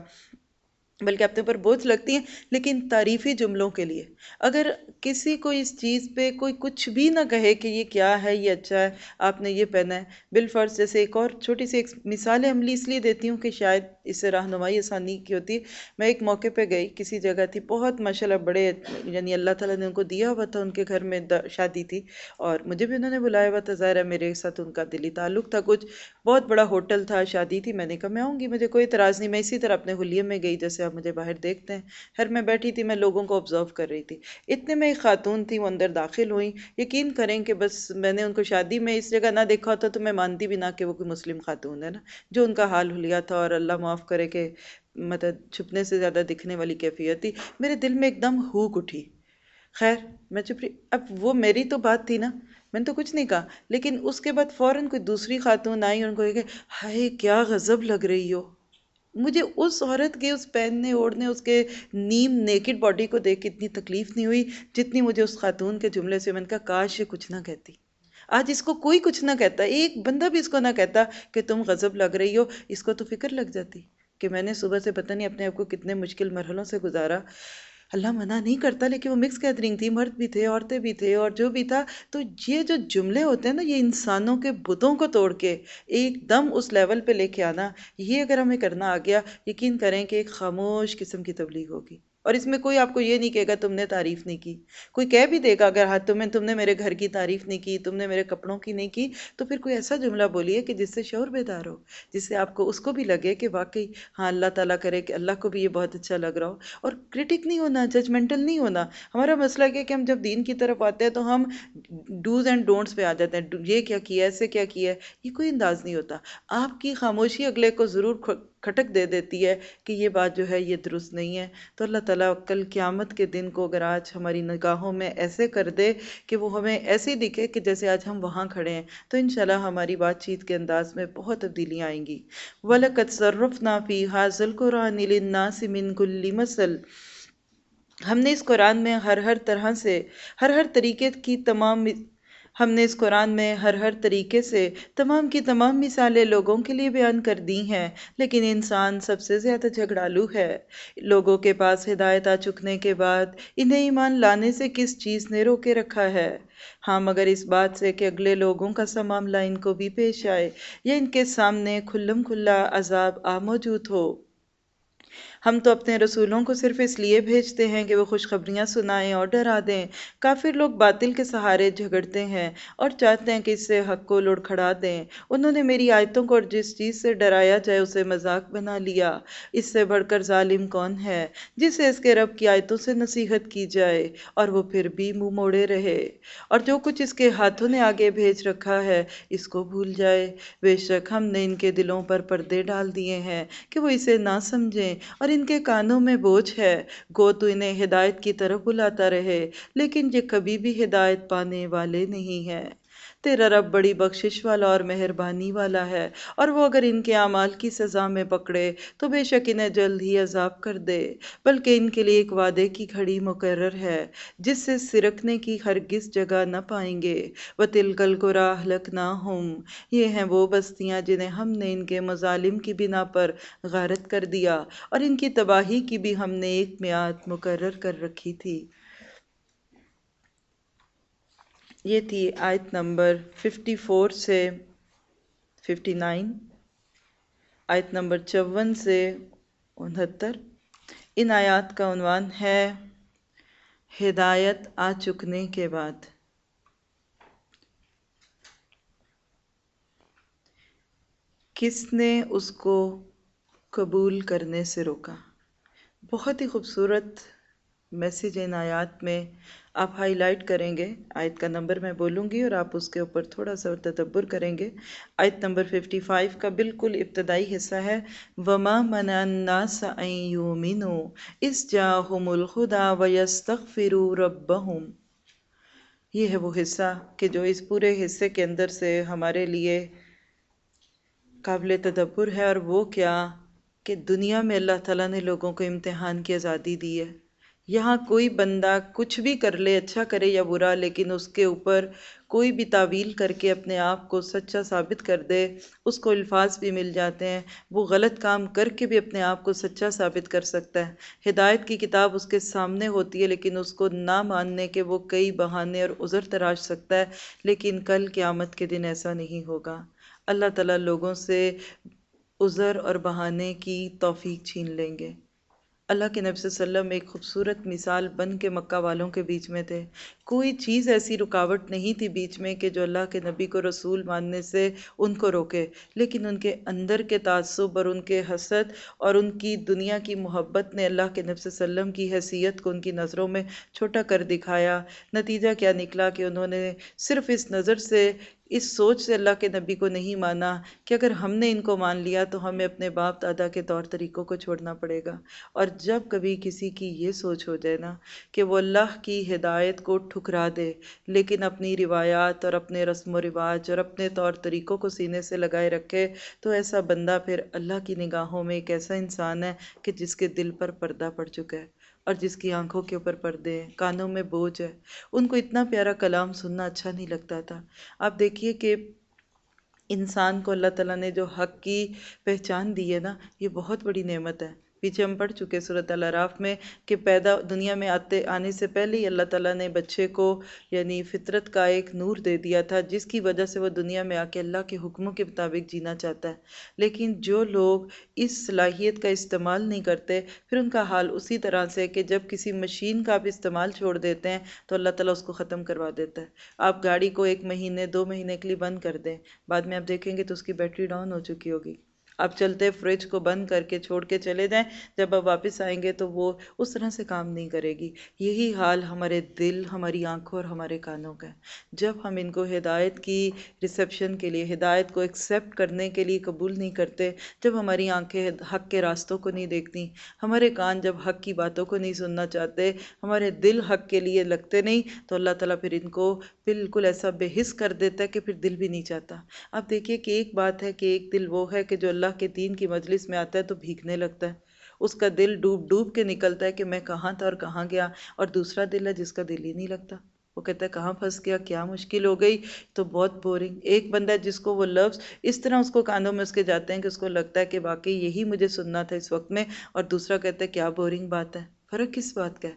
بلکہ اپنے اوپر بوجھ لگتی ہیں، لیکن تعریفی جملوں کے لیے۔ اگر کسی کو اس چیز پہ کوئی کچھ بھی نہ کہے کہ یہ کیا ہے، یہ اچھا ہے، آپ نے یہ پہنا ہے۔ بالفرض جیسے ایک اور چھوٹی سی ایک مثال عملی اس لیے دیتی ہوں کہ شاید اس سے رہنمائی آسانی کی ہوتی۔ ہے میں ایک موقع پہ گئی، کسی جگہ تھی، بہت ماشاء اللہ بڑے یعنی اللہ تعالیٰ نے ان کو دیا ہوا تھا، ان کے گھر میں شادی تھی۔ اور مجھے بھی انہوں نے بلایا ہوا تھا، ظاہر ہے میرے ساتھ ان کا دلی تعلق تھا۔ کچھ بہت بڑا ہوٹل تھا، شادی تھی، میں نے کہا میں آؤں گی، مجھے کوئی اعتراض نہیں۔ میں اسی طرح اپنے حلیے میں گئی، جیسے آپ مجھے باہر دیکھتے ہیں۔ ہر میں بیٹھی تھی، میں لوگوں کو آبزرو کر رہی تھی۔ اتنے میں ایک خاتون تھی، وہ اندر داخل ہوئیں۔ یقین کریں کہ بس میں نے ان کو شادی میں اس جگہ نہ دیکھا ہوتا، تو میں مانتی بھی نہ کہ وہ کوئی مسلم خاتون ہے نا، جو ان کا حال حلیہ تھا۔ اور اللہ معاف کرے کہ مطلب چھپنے سے زیادہ دکھنے والی کیفیت تھی۔ میرے دل میں ایک دم ہوک اٹھی خیر، میں چپ رہی۔ اب وہ میری تو بات تھی نا۔ میں نے تو کچھ نہیں کہا۔ لیکن اس کے بعد فوراً کوئی دوسری خاتون آئی اور ان کو کہ ہائے، کیا غضب لگ رہی ہو۔ مجھے اس عورت کے، اس پہننے، اوڑھنے، اس کے نیم نیکڈ باڈی کو دیکھ کے اتنی تکلیف نہیں ہوئی جتنی مجھے اس خاتون کے جملے سے۔ میں نے کہا، کاش یہ کچھ نہ کہتی۔ آج اس کو کوئی کچھ نہ کہتا، ایک بندہ بھی اس کو نہ کہتا کہ تم غضب لگ رہی ہو، اس کو تو فکر لگ جاتی کہ میں نے صبح سے پتہ نہیں اپنے آپ کو کتنے مشکل مرحلوں سے گزارا۔ اللہ منع نہیں کرتا، لیکن وہ مکس گیدرنگ تھی، مرد بھی تھے، عورتیں بھی تھے اور جو بھی تھا۔ تو یہ جو جملے ہوتے ہیں نا، یہ انسانوں کے بتوں کو توڑ کے ایک دم اس لیول پہ لے کے آنا، یہ اگر ہمیں کرنا آ گیا، یقین کریں کہ ایک خاموش قسم کی تبلیغ ہوگی۔ اور اس میں کوئی آپ کو یہ نہیں کہے گا تم نے تعریف نہیں کی۔ کوئی کہہ بھی دے گا اگر ہاں تمہیں تم نے میرے گھر کی تعریف نہیں کی، تم نے میرے کپڑوں کی نہیں کی، تو پھر کوئی ایسا جملہ بولیے کہ جس سے شعور بیدار ہو، جس سے آپ کو اس کو بھی لگے کہ واقعی ہاں اللہ تعالیٰ کرے کہ اللہ کو بھی یہ بہت اچھا لگ رہا ہو۔ اور کرٹک نہیں ہونا ججمنٹل نہیں ہونا۔ ہمارا مسئلہ یہ کہ ہم جب دین کی طرف آتے ہیں تو ہم ڈوز اینڈ ڈونٹس پہ آ جاتے ہیں۔ یہ کیا کیا ایسے کیا کیا ہے؟ یہ کوئی انداز نہیں ہوتا۔ آپ کی خاموشی اگلے کو ضرور کھٹک دے دیتی ہے کہ یہ بات جو ہے یہ درست نہیں ہے۔ تو اللہ تعالیٰ کل قیامت کے دن کو اگر آج ہماری نگاہوں میں ایسے کر دے کہ وہ ہمیں ایسے دکھے کہ جیسے آج ہم وہاں کھڑے ہیں، تو انشاءاللہ ہماری بات چیت کے انداز میں بہت تبدیلیاں آئیں گی۔ وَلَقَدْ صَرُّفْنَا فِي هَذَا الْقُرْآنِ لِلنَّاسِ مِن كُلِّ مَثَلٍ۔ ہم نے اس قرآن میں ہر ہر طرح سے، ہر ہر طریقے کی تمام ہم نے اس قرآن میں ہر ہر طریقے سے تمام کی تمام مثالیں لوگوں کے لیے بیان کر دی ہیں، لیکن انسان سب سے زیادہ جھگڑالو ہے۔ لوگوں کے پاس ہدایت آ چکنے کے بعد انہیں ایمان لانے سے کس چیز نے روکے رکھا ہے؟ ہاں مگر اس بات سے کہ اگلے لوگوں کا سا معاملہ ان کو بھی پیش آئے یا ان کے سامنے کھلم کھلا عذاب آ موجود ہو۔ ہم تو اپنے رسولوں کو صرف اس لیے بھیجتے ہیں کہ وہ خوشخبریاں سنائیں اور ڈرا دیں۔ کافر لوگ باطل کے سہارے جھگڑتے ہیں اور چاہتے ہیں کہ اس سے حق کو لڑکھڑا دیں۔ انہوں نے میری آیتوں کو اور جس چیز سے ڈرایا جائے اسے مذاق بنا لیا۔ اس سے بڑھ کر ظالم کون ہے جسے اس کے رب کی آیتوں سے نصیحت کی جائے اور وہ پھر بھی منہ موڑے رہے۔ اور جو کچھ اس کے ہاتھوں نے آگے بھیج رکھا ہے اس کو بھول جائے۔ بے شک ہم نے ان کے دلوں پر پردے ڈال دیے ہیں کہ وہ اسے نہ سمجھیں اور ان کے کانوں میں بوجھ ہے۔ گو تو انہیں ہدایت کی طرف بلاتا رہے، لیکن یہ کبھی بھی ہدایت پانے والے نہیں ہیں۔ تیرا رب بڑی بخشش والا اور مہربانی والا ہے، اور وہ اگر ان کے اعمال کی سزا میں پکڑے تو بے شک انہیں جلد ہی عذاب کر دے۔ بلکہ ان کے لیے ایک وعدے کی گھڑی مقرر ہے، جس سے سرکنے کی ہرگز جگہ نہ پائیں گے۔ وہ تلکل کو راہ لک نہ ہوں۔ یہ ہیں وہ بستیاں جنہیں ہم نے ان کے مظالم کی بنا پر غارت کر دیا، اور ان کی تباہی کی بھی ہم نے ایک میعاد مقرر کر رکھی تھی۔ یہ تھی آیت نمبر ففٹی فور سے ففٹی نائن، آیت نمبر چون سے انہتر۔ ان آیات کا عنوان ہے، ہدایت آ چکنے کے بعد۔ کس نے اس کو قبول کرنے سے روکا؟ بہت ہی خوبصورت میسیج ان آیات میں آپ ہائی لائٹ کریں گے۔ آیت کا نمبر میں بولوں گی اور آپ اس کے اوپر تھوڑا سا تدبر کریں گے۔ آیت نمبر 55 کا بالکل ابتدائی حصہ ہے۔ وَمَا مَنَا النَّاسَ أَن يُؤْمِنُوا إِذْ جَاءَهُمُ الْهُدَى وَيَسْتَغْفِرُوا رَبَّهُمْ۔ یہ ہے وہ حصہ کہ جو اس پورے حصے کے اندر سے ہمارے لیے قابل تدبر ہے اور وہ کیا کہ دنیا میں اللہ تعالیٰ نے لوگوں کو امتحان کی آزادی دی ہے۔ یہاں کوئی بندہ کچھ بھی کر لے اچھا کرے یا برا، لیکن اس کے اوپر کوئی بھی تعویل کر کے اپنے آپ کو سچا ثابت کر دے، اس کو الفاظ بھی مل جاتے ہیں۔ وہ غلط کام کر کے بھی اپنے آپ کو سچا ثابت کر سکتا ہے۔ ہدایت کی کتاب اس کے سامنے ہوتی ہے، لیکن اس کو نہ ماننے کے وہ کئی بہانے اور عذر تراش سکتا ہے، لیکن کل قیامت کے دن ایسا نہیں ہوگا۔ اللہ تعالیٰ لوگوں سے عذر اور بہانے کی توفیق چھین لیں گے۔ اللہ کے نبی صلی اللہ علیہ وسلم ایک خوبصورت مثال بن کے مکہ والوں کے بیچ میں تھے۔ کوئی چیز ایسی رکاوٹ نہیں تھی بیچ میں کہ جو اللہ کے نبی کو رسول ماننے سے ان کو روکے، لیکن ان کے اندر کے تعصب اور ان کے حسد اور ان کی دنیا کی محبت نے اللہ کے نبی صلی اللہ علیہ وسلم کی حیثیت کو ان کی نظروں میں چھوٹا کر دکھایا۔ نتیجہ کیا نکلا کہ انہوں نے صرف اس نظر سے اس سوچ سے اللہ کے نبی کو نہیں مانا کہ اگر ہم نے ان کو مان لیا تو ہمیں اپنے باپ دادا کے طور طریقوں کو چھوڑنا پڑے گا۔ اور جب کبھی کسی کی یہ سوچ ہو جائے نا کہ وہ اللہ کی ہدایت کو ٹھکرا دے، لیکن اپنی روایات اور اپنے رسم و رواج اور اپنے طور طریقوں کو سینے سے لگائے رکھے، تو ایسا بندہ پھر اللہ کی نگاہوں میں ایک ایسا انسان ہے کہ جس کے دل پر پردہ پڑ چکا ہے۔ اور جس کی آنکھوں کے اوپر پردے ہیں کانوں میں بوجھ ہے، ان کو اتنا پیارا کلام سننا اچھا نہیں لگتا تھا۔ آپ دیکھیے کہ انسان کو اللہ تعالیٰ نے جو حق کی پہچان دی ہے نا، یہ بہت بڑی نعمت ہے۔ پیچھے ہم پڑھ چکے صورت العراف میں کہ پیدا دنیا میں آتے آنے سے پہلے ہی اللہ تعالیٰ نے بچے کو یعنی فطرت کا ایک نور دے دیا تھا، جس کی وجہ سے وہ دنیا میں آ کے اللہ کے حکموں کے مطابق جینا چاہتا ہے۔ لیکن جو لوگ اس صلاحیت کا استعمال نہیں کرتے، پھر ان کا حال اسی طرح سے کہ جب کسی مشین کا آپ استعمال چھوڑ دیتے ہیں تو اللہ تعالیٰ اس کو ختم کروا دیتا ہے۔ آپ گاڑی کو ایک مہینے، دو مہینے کے لیے بند کر دیں، بعد میں آپ دیکھیں گے تو اس کی بیٹری ڈاؤن ہو چکی ہوگی۔ آپ چلتے فریج کو بند کر کے چھوڑ کے چلے جائیں۔ جب آپ واپس آئیں گے تو وہ اس طرح سے کام نہیں کرے گی۔ یہی حال ہمارے دل، ہماری آنکھوں اور ہمارے کانوں کا ہے۔ جب ہم ان کو ہدایت کی ریسیپشن کے لیے، ہدایت کو ایکسیپٹ کرنے کے لیے قبول نہیں کرتے، جب ہماری آنکھیں حق کے راستوں کو نہیں دیکھتی، ہمارے کان جب حق کی باتوں کو نہیں سننا چاہتے، ہمارے دل حق کے لیے لگتے نہیں، تو اللہ تعالیٰ پھر ان کو بالکل ایسا بے حس کر دیتا ہے کہ پھر دل بھی نہیں چاہتا۔ آپ دیکھیے کہ ایک بات ہے کہ ایک دل وہ ہے کہ جو اللہ اللہ کے دین کی مجلس میں آتا ہے تو بھیگنے لگتا ہے۔ اس کا دل ڈوب ڈوب کے نکلتا ہے کہ میں کہاں تھا اور کہاں گیا۔ اور دوسرا دل ہے جس کا دل ہی نہیں لگتا۔ وہ کہتا ہے، کہاں پھنس گیا؟ کیا مشکل ہو گئی؟ تو بہت بورنگ ایک بندہ ہے جس کو وہ لفظ اس طرح اس کو کانوں میں اس کے جاتے ہیں کہ اس کو لگتا ہے کہ واقعی یہی مجھے سننا تھا اس وقت میں۔ اور دوسرا کہتا ہے، کیا بورنگ بات ہے؟ فرق کس بات کا ہے؟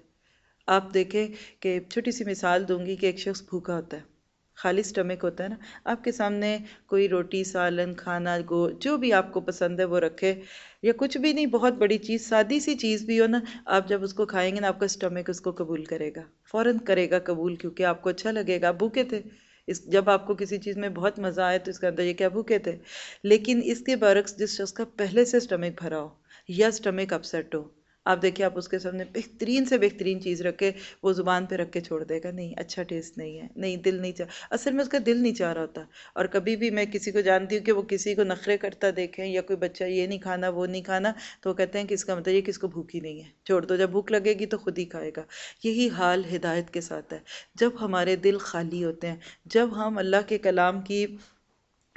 آپ دیکھیں کہ چھوٹی سی مثال دوں گی کہ ایک شخص بھوکا ہوتا ہے۔ خالی سٹمک ہوتا ہے نا، آپ کے سامنے کوئی روٹی، سالن، کھانا، گو، جو بھی آپ کو پسند ہے وہ رکھے، یا کچھ بھی نہیں، بہت بڑی چیز، سادی سی چیز بھی ہو نا، آپ جب اس کو کھائیں گے نا، آپ کا سٹمک اس کو قبول کرے گا، فوراً کرے گا قبول، کیونکہ آپ کو اچھا لگے گا بھوکے تھے۔ اس، جب آپ کو کسی چیز میں بہت مزہ آئے تو اس کا اندر یہ کیا بھوکے تھے؟ لیکن اس کے برعکس جس شخص کا پہلے سے سٹمک بھرا ہو، یا سٹمک اپسٹ ہو آپ دیکھیں آپ اس کے سامنے بہترین سے بہترین چیز رکھے، وہ زبان پہ رکھ کے چھوڑ دے گا، نہیں اچھا ٹیسٹ نہیں ہے، نہیں، دل نہیں چاہ، اصل میں اس کا دل نہیں چاہ رہا ہوتا۔ اور کبھی بھی میں کسی کو جانتی ہوں کہ وہ کسی کو نخرے کرتا دیکھیں یا کوئی بچہ یہ نہیں کھانا، وہ نہیں کھانا، تو وہ کہتے ہیں کہ اس کا مطلب یہ کہ اس کو بھوک ہی نہیں ہے۔ چھوڑ دو، جب بھوک لگے گی تو خود ہی کھائے گا۔ یہی حال ہدایت کے ساتھ ہے۔ جب ہمارے دل خالی ہوتے ہیں، جب ہم اللہ کے کلام کی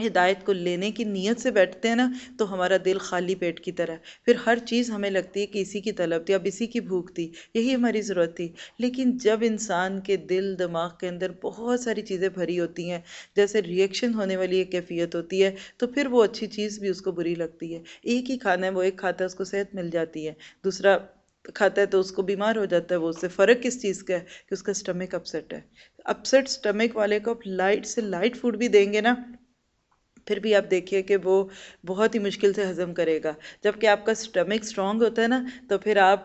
ہدایت کو لینے کی نیت سے بیٹھتے ہیں نا، تو ہمارا دل خالی پیٹ کی طرح پھر ہر چیز ہمیں لگتی ہے کہ اسی کی طلب تھی، اب اسی کی بھوک تھی، یہی ہماری ضرورت تھی۔ لیکن جب انسان کے دل، دماغ کے اندر بہت ساری چیزیں بھری ہوتی ہیں، جیسے ریئیکشن ہونے والی ایک کیفیت ہوتی ہے، تو پھر وہ اچھی چیز بھی اس کو بری لگتی ہے۔ ایک ہی کھانا ہے، وہ ایک کھاتا ہے، اس کو صحت مل جاتی ہے۔ دوسرا کھاتا ہے تو اس کو بیمار ہو جاتا ہے، وہ اس سے فرق کس چیز کا ہے کہ اس کا سٹمک اپسٹ ہے۔ اپسٹ سٹمک والے کو آپ لائٹ سے لائٹ فوڈ بھی دیں گے نا پھر بھی آپ دیکھیے کہ وہ بہت ہی مشکل سے ہضم کرے گا۔ جبکہ آپ کا سٹمک سٹرونگ ہوتا ہے نا، تو پھر آپ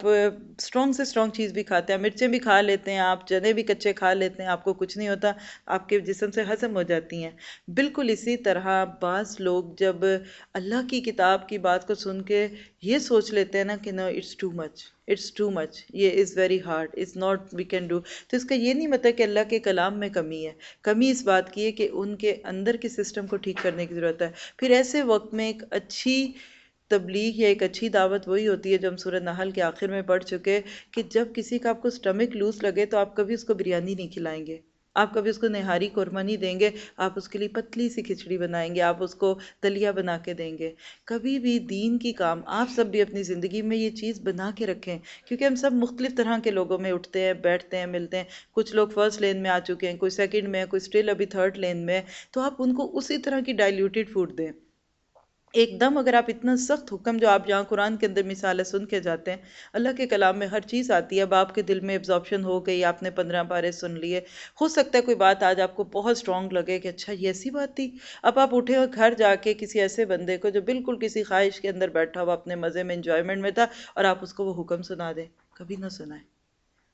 سٹرونگ سے سٹرونگ چیز بھی کھاتے ہیں۔ مرچیں بھی کھا لیتے ہیں آپ، چنے بھی کچے کھا لیتے ہیں، آپ کو کچھ نہیں ہوتا، آپ کے جسم سے ہضم ہو جاتی ہیں۔ بالکل اسی طرح بعض لوگ جب اللہ کی کتاب کی بات کو سن کے یہ سوچ لیتے ہیں نا کہ no it's too much it's too much یہ is very hard it's not we can do تو اس کا یہ نہیں مطلب کہ اللہ کے کلام میں کمی ہے. کمی اس بات کی ہے کہ ان کے اندر کے سسٹم کو ٹھیک کرنے کی ضرورت ہے. پھر ایسے وقت میں ایک اچھی تبلیغ یا ایک اچھی دعوت وہی ہوتی ہے جو ہم سورہ نحل کے آخر میں پڑھ چکے کہ جب کسی کا آپ کو سٹمک لوز لگے تو آپ کبھی اس کو بریانی نہیں کھلائیں گے. آپ کبھی اس کو نہاری قورمہ نہیں دیں گے، آپ اس کے لیے پتلی سی کھچڑی بنائیں گے، آپ اس کو دلیا بنا کے دیں گے۔ کبھی بھی دین کی کام، آپ سب بھی اپنی زندگی میں یہ چیز بنا کے رکھیں۔ کیونکہ ہم سب مختلف طرح کے لوگوں میں اٹھتے ہیں، بیٹھتے ہیں، ملتے ہیں۔ کچھ لوگ فرسٹ لین میں آ چکے ہیں، کوئی سیکنڈ میں ہے کوئی اسٹل ابھی تھرڈ لین میں۔ ہے تو آپ ان کو اسی طرح کی ڈائلیوٹیڈ فوڈ دیں۔ ایک دم اگر آپ اتنا سخت حکم جو آپ جہاں قرآن کے اندر مثالیں سن کے جاتے ہیں، اللہ کے کلام میں ہر چیز آتی ہے، اب آپ کے دل میں ابزارپشن ہو گئی، آپ نے پندرہ پارے سن لیے، ہو سکتا ہے کوئی بات آج آپ کو بہت سٹرونگ لگے کہ اچھا یہ ایسی بات تھی۔ اب آپ اٹھے اور گھر جا کے کسی ایسے بندے کو جو بالکل کسی خواہش کے اندر بیٹھا ہوا اپنے مزے میں انجوائمنٹ میں تھا اور آپ اس کو وہ حکم سنا دیں۔ کبھی نہ سنائیں۔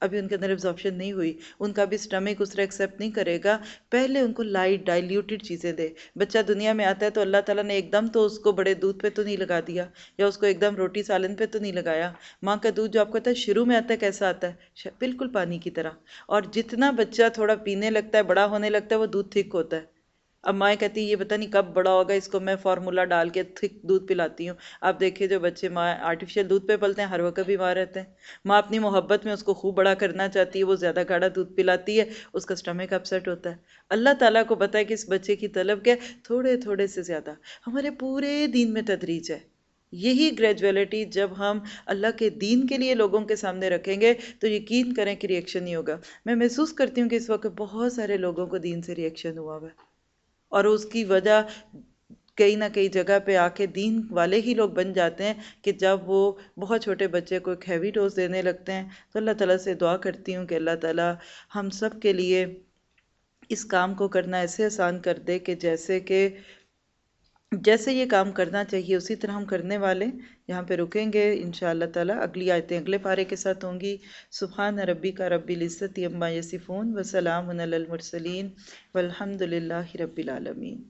ابھی ان کے اندر ابزارپشن نہیں ہوئی، ان کا بھی سٹمک اس طرح ایکسیپٹ نہیں کرے گا۔ پہلے ان کو لائٹ ڈائلیوٹڈ چیزیں دے۔ بچہ دنیا میں آتا ہے تو اللہ تعالیٰ نے ایک دم تو اس کو بڑے دودھ پہ تو نہیں لگا دیا، یا اس کو ایک دم روٹی سالن پہ تو نہیں لگایا۔ ماں کا دودھ جو آپ کو ہے، شروع میں آتا ہے، کیسا آتا ہے؟ بالکل پانی کی طرح۔ اور جتنا بچہ تھوڑا پینے لگتا ہے، بڑا ہونے لگتا ہے، وہ دودھ تھک ہوتا ہے۔ اب مائیں کہتی ہیں یہ پتہ نہیں کب بڑا ہوگا، اس کو میں فارمولا ڈال کے تھک دودھ پلاتی ہوں۔ آپ دیکھیں جو بچے ماں آرٹیفیشل دودھ پہ پلتے ہیں، ہر وقت بیمار رہتے ہیں۔ ماں اپنی محبت میں اس کو خوب بڑا کرنا چاہتی ہے، وہ زیادہ گاڑا دودھ پلاتی ہے، اس کا سٹمک اپسیٹ ہوتا ہے۔ اللہ تعالیٰ کو پتہ ہے کہ اس بچے کی طلب کیا تھوڑے تھوڑے سے زیادہ۔ ہمارے پورے دین میں تدریج ہے۔ یہی گریجویلٹی جب ہم اللہ کے دین کے لیے لوگوں کے سامنے رکھیں گے، تو یقین کریں کہ ریئیکشن نہیں ہوگا۔ میں محسوس کرتی ہوں کہ اس وقت بہت سارے لوگوں کو دین سے ریئیکشن ہوا ہوا ہے۔ اور اس کی وجہ کئی نہ کئی جگہ پہ آ کے دین والے ہی لوگ بن جاتے ہیں کہ جب وہ بہت چھوٹے بچے کو ایک ہیوی ڈوز دینے لگتے ہیں تو اللہ تعالیٰ سے دعا کرتی ہوں کہ اللہ تعالیٰ ہم سب کے لیے اس کام کو کرنا ایسے آسان کر دے کہ جیسے کہ جیسے یہ کام کرنا چاہیے، اسی طرح ہم کرنے والے یہاں پہ رکیں گے۔ انشاء اللہ تعالیٰ اگلی آیتیں اگلے پارے کے ساتھ ہوں گی۔ سبحان ربی کا رب العزت اما یسفون وسلام المرسلین۔ والحمد للہ رب العالمین۔